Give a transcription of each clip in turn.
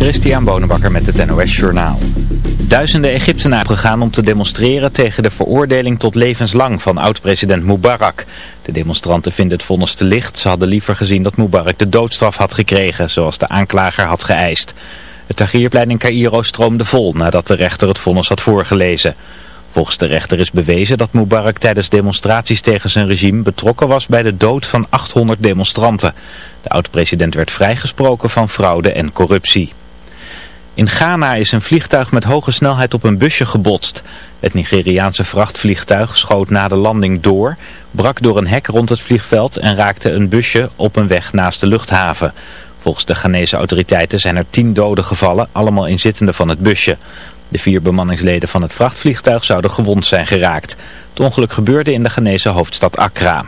Christian Bonenbakker met het NOS Journaal. Duizenden Egyptenaren gegaan om te demonstreren tegen de veroordeling tot levenslang van oud-president Mubarak. De demonstranten vinden het vonnis te licht. Ze hadden liever gezien dat Mubarak de doodstraf had gekregen, zoals de aanklager had geëist. Het Tahrirplein in Cairo stroomde vol nadat de rechter het vonnis had voorgelezen. Volgens de rechter is bewezen dat Mubarak tijdens demonstraties tegen zijn regime betrokken was bij de dood van 800 demonstranten. De oud-president werd vrijgesproken van fraude en corruptie. In Ghana is een vliegtuig met hoge snelheid op een busje gebotst. Het Nigeriaanse vrachtvliegtuig schoot na de landing door, brak door een hek rond het vliegveld en raakte een busje op een weg naast de luchthaven. Volgens de Ghanese autoriteiten zijn er tien doden gevallen, allemaal inzittenden van het busje. De vier bemanningsleden van het vrachtvliegtuig zouden gewond zijn geraakt. Het ongeluk gebeurde in de Ghanese hoofdstad Accra.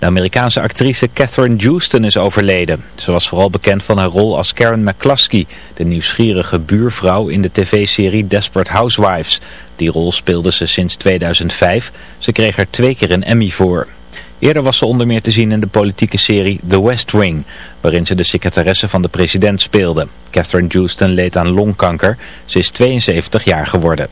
De Amerikaanse actrice Catherine Houston is overleden. Ze was vooral bekend van haar rol als Karen McCluskey, de nieuwsgierige buurvrouw in de tv-serie Desperate Housewives. Die rol speelde ze sinds 2005. Ze kreeg er twee keer een Emmy voor. Eerder was ze onder meer te zien in de politieke serie The West Wing, waarin ze de secretaresse van de president speelde. Catherine Houston leed aan longkanker. Ze is 72 jaar geworden.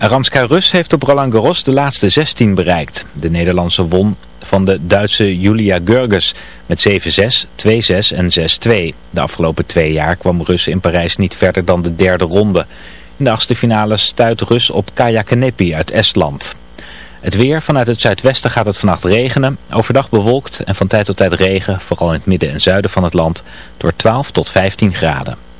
Aranska Rus heeft op Roland Garros de laatste 16 bereikt. De Nederlandse won van de Duitse Julia Görges met 7-6, 2-6 en 6-2. De afgelopen twee jaar kwam Rus in Parijs niet verder dan de derde ronde. In de achtste finale stuit Rus op Kaya Kanepi uit Estland. Het weer, vanuit het zuidwesten gaat het vannacht regenen. Overdag bewolkt en van tijd tot tijd regen, vooral in het midden en zuiden van het land, door 12 tot 15 graden.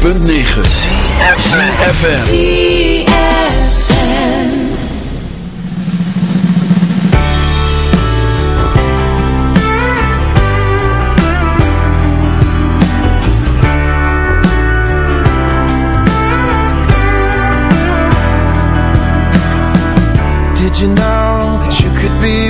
106.9 FM. Did you know that you could be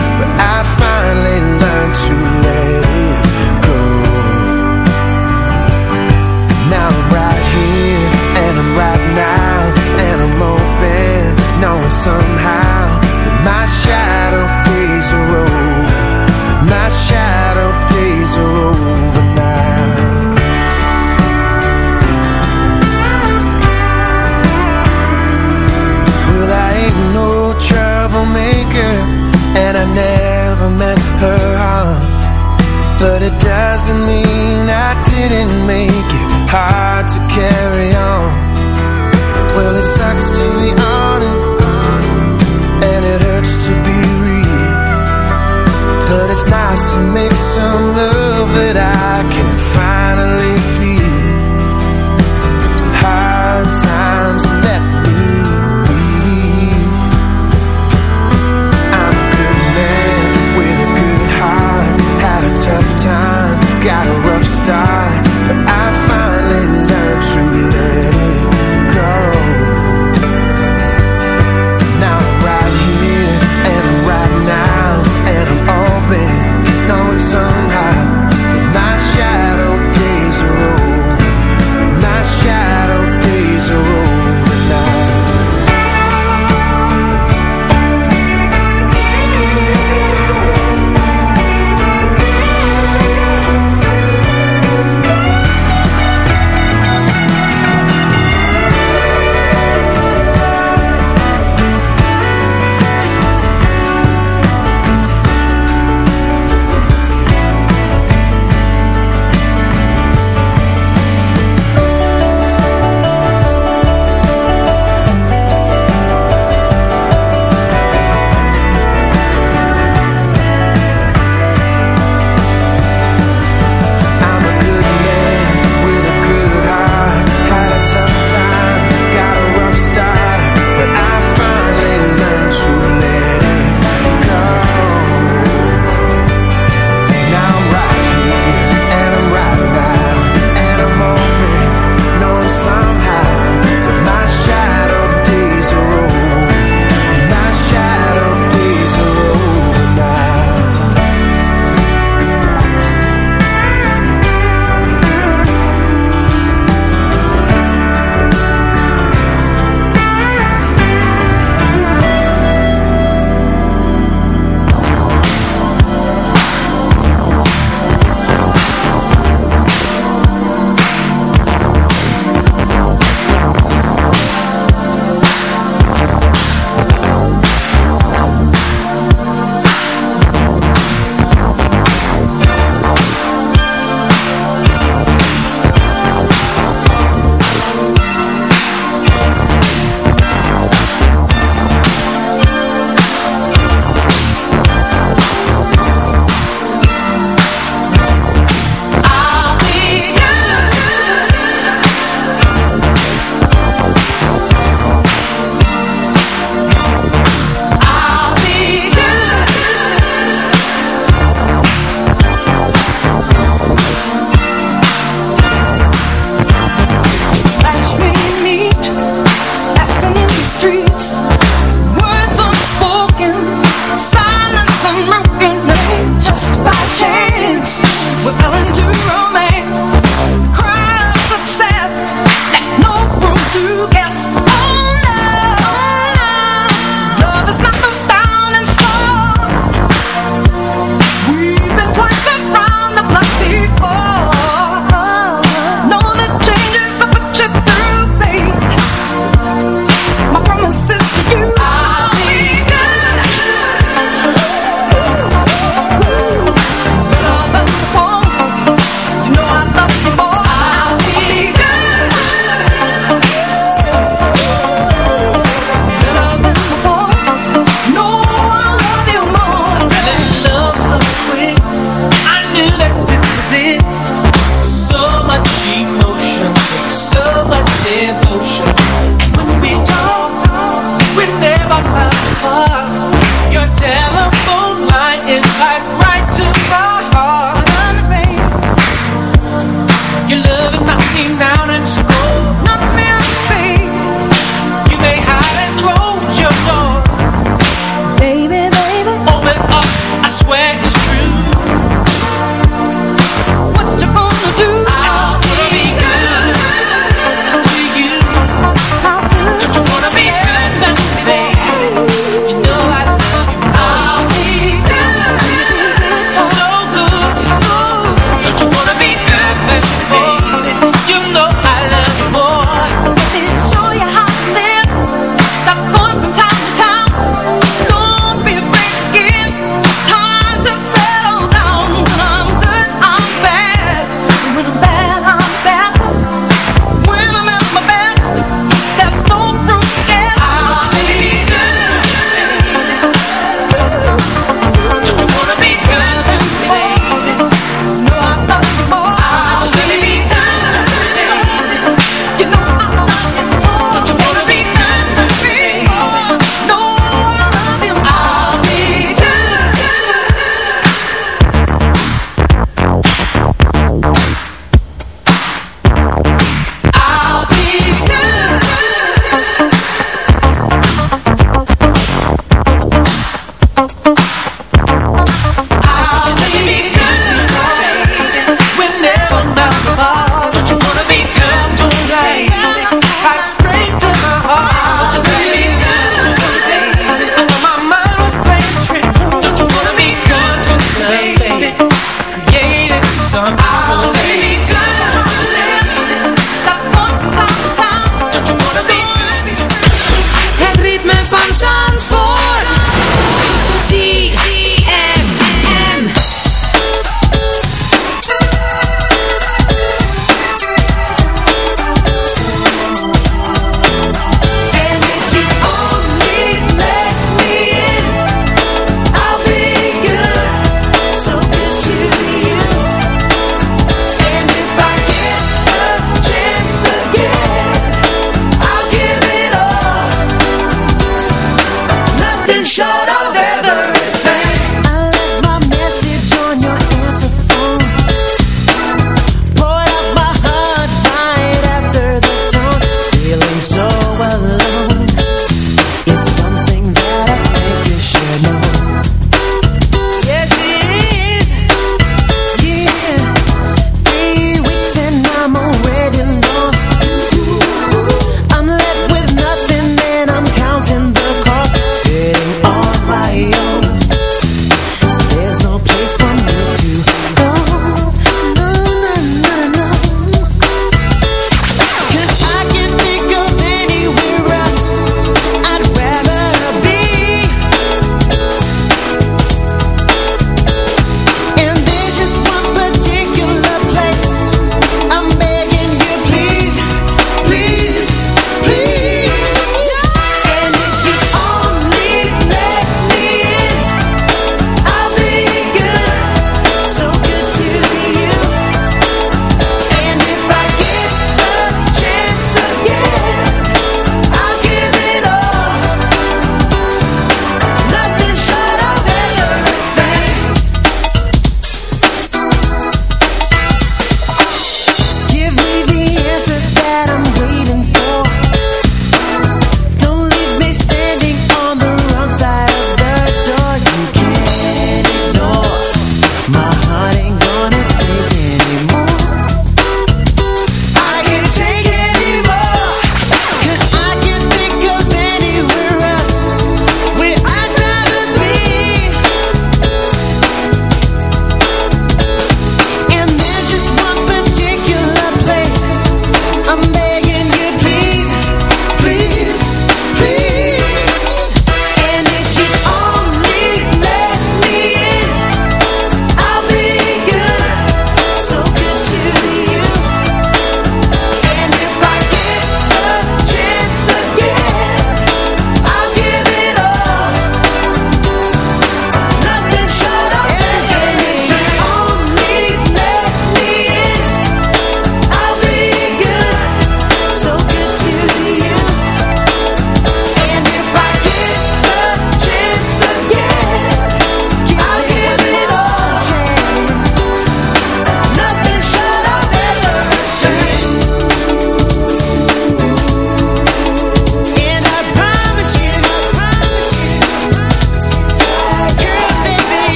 carry on? Well, it sucks to be honest And it hurts to be real. But it's nice to make some love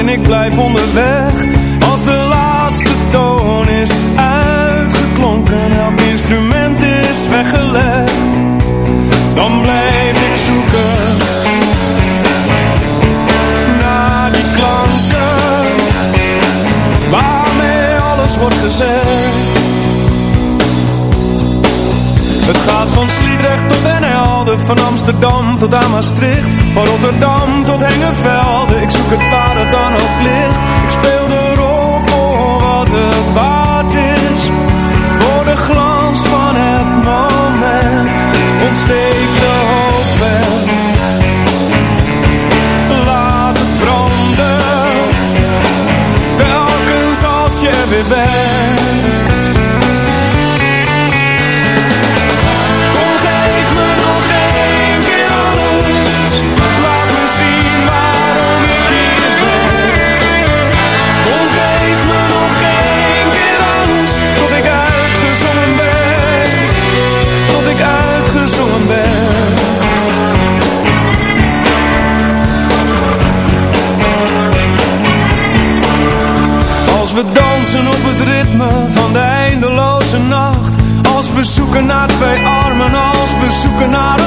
alleen ik blijf onderweg. Als de laatste toon is uitgeklonken, elk instrument is weggelegd Dan blijf ik zoeken Naar die klanken Waarmee alles wordt gezegd. Het gaat van Sliedrecht tot Van Amsterdam tot aan Maastricht, van Rotterdam tot Hengevelde. Ik zoek het waar het dan ook ligt. Ik speel de rol voor wat het waard is, voor de glans van het moment. Ontsteek de hoop weg, laat het branden, telkens als je er weer bent. Zoeken naar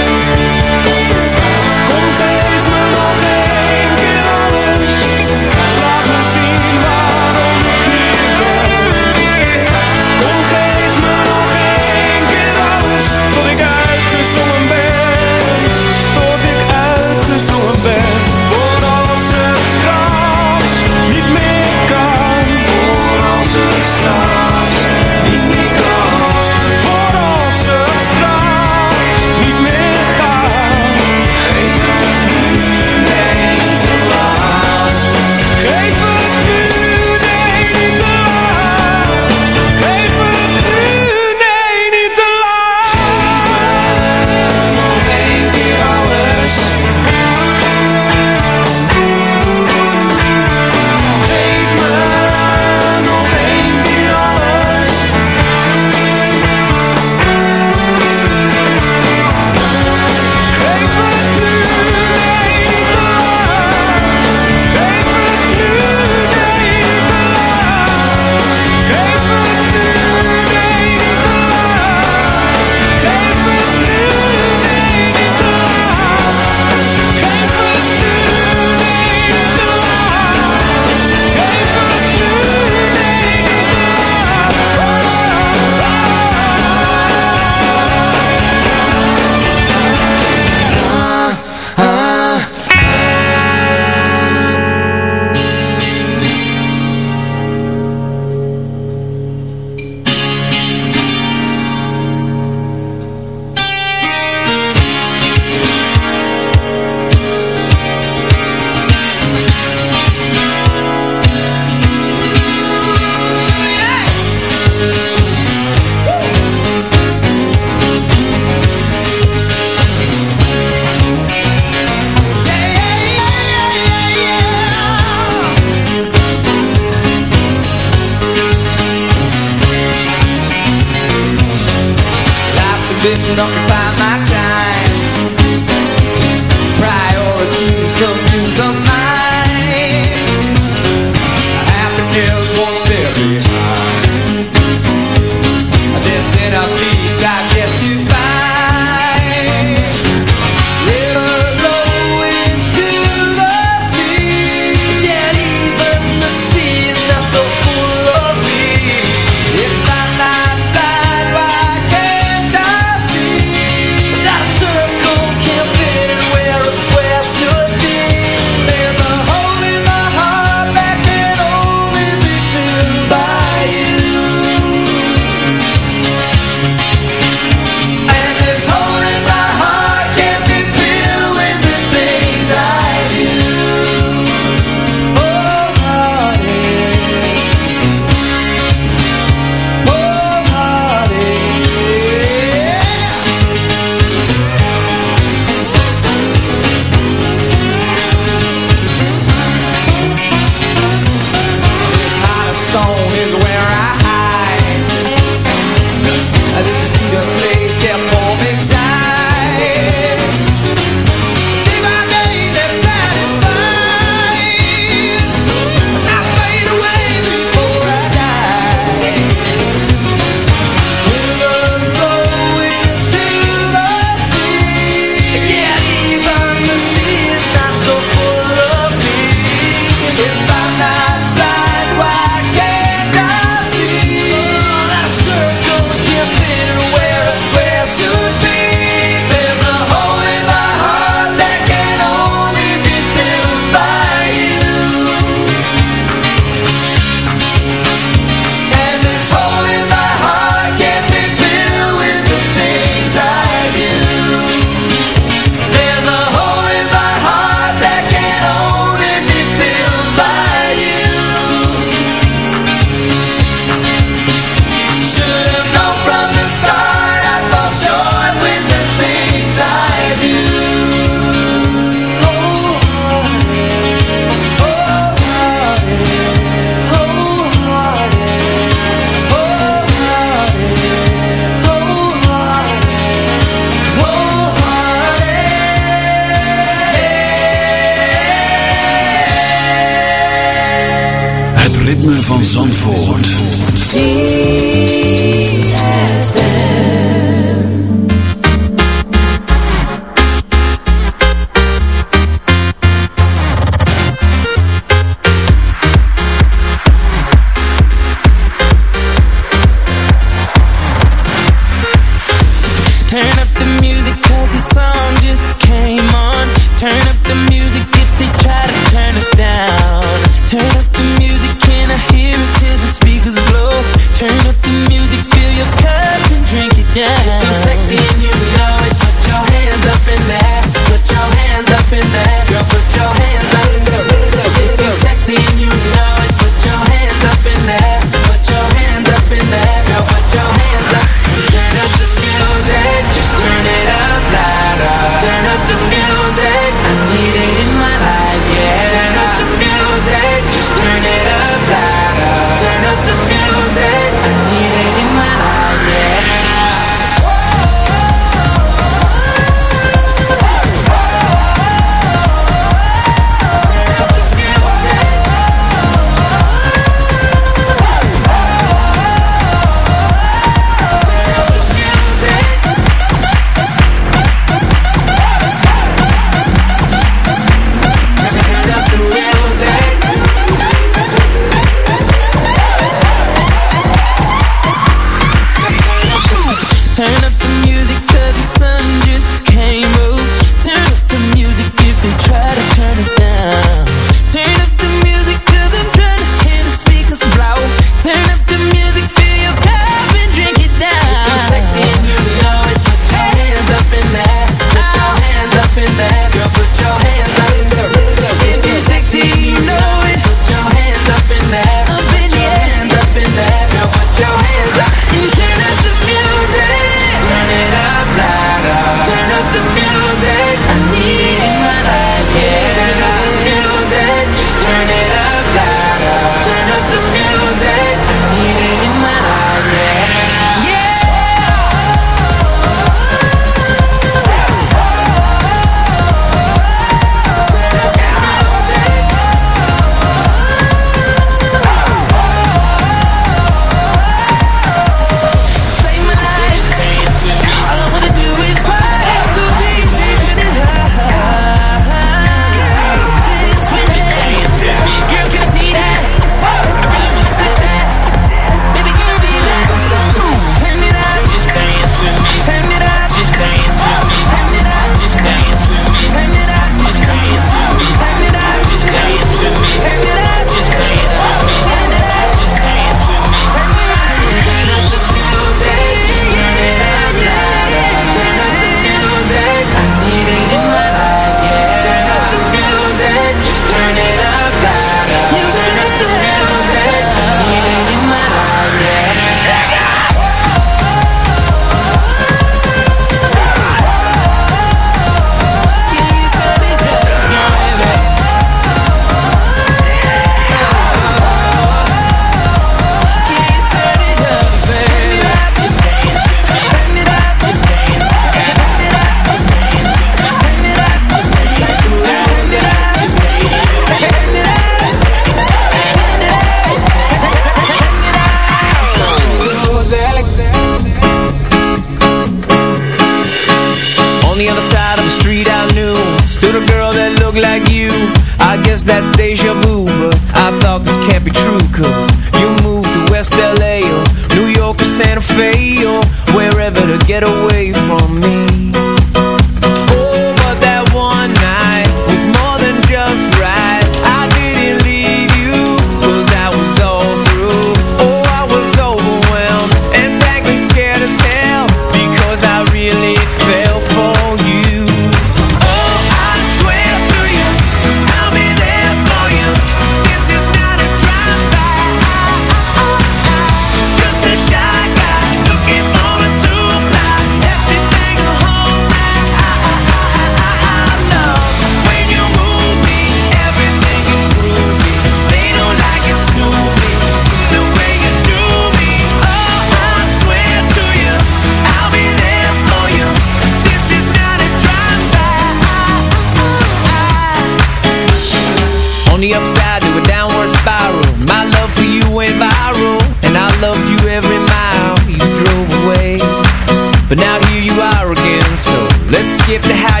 give to how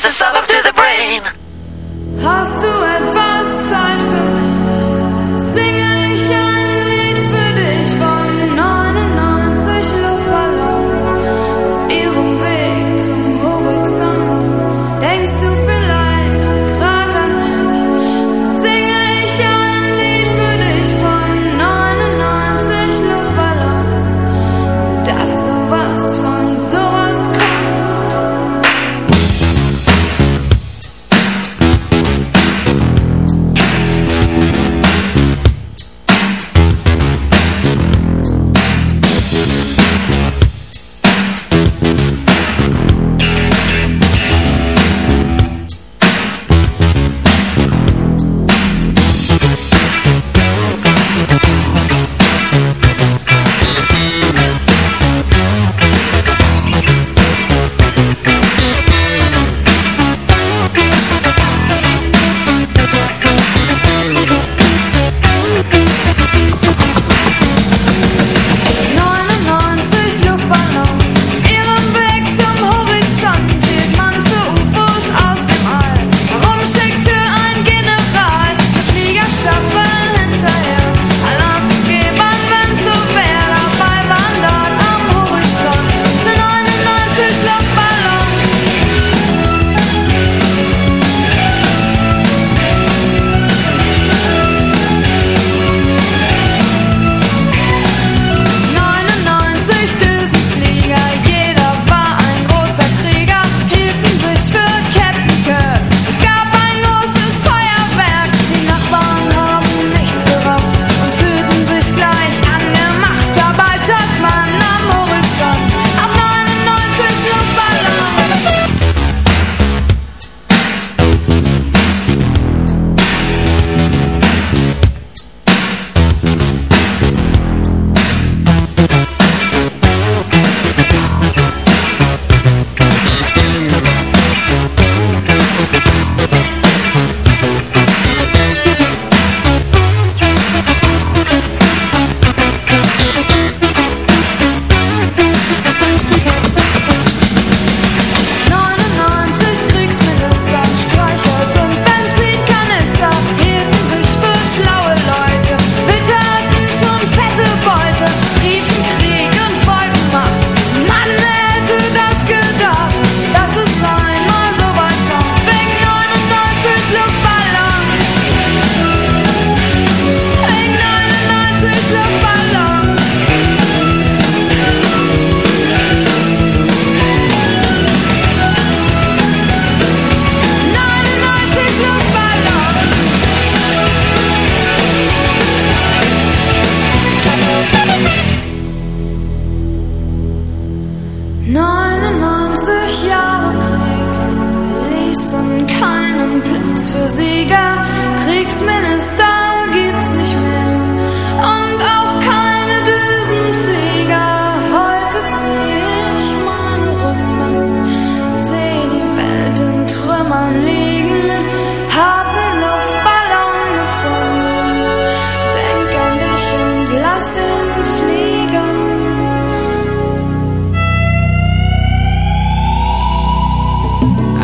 is a sub up to the brain.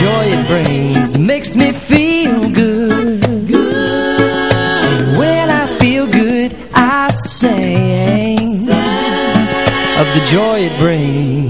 joy it brings makes me feel good. good. And when I feel good, I sing, sing. of the joy it brings.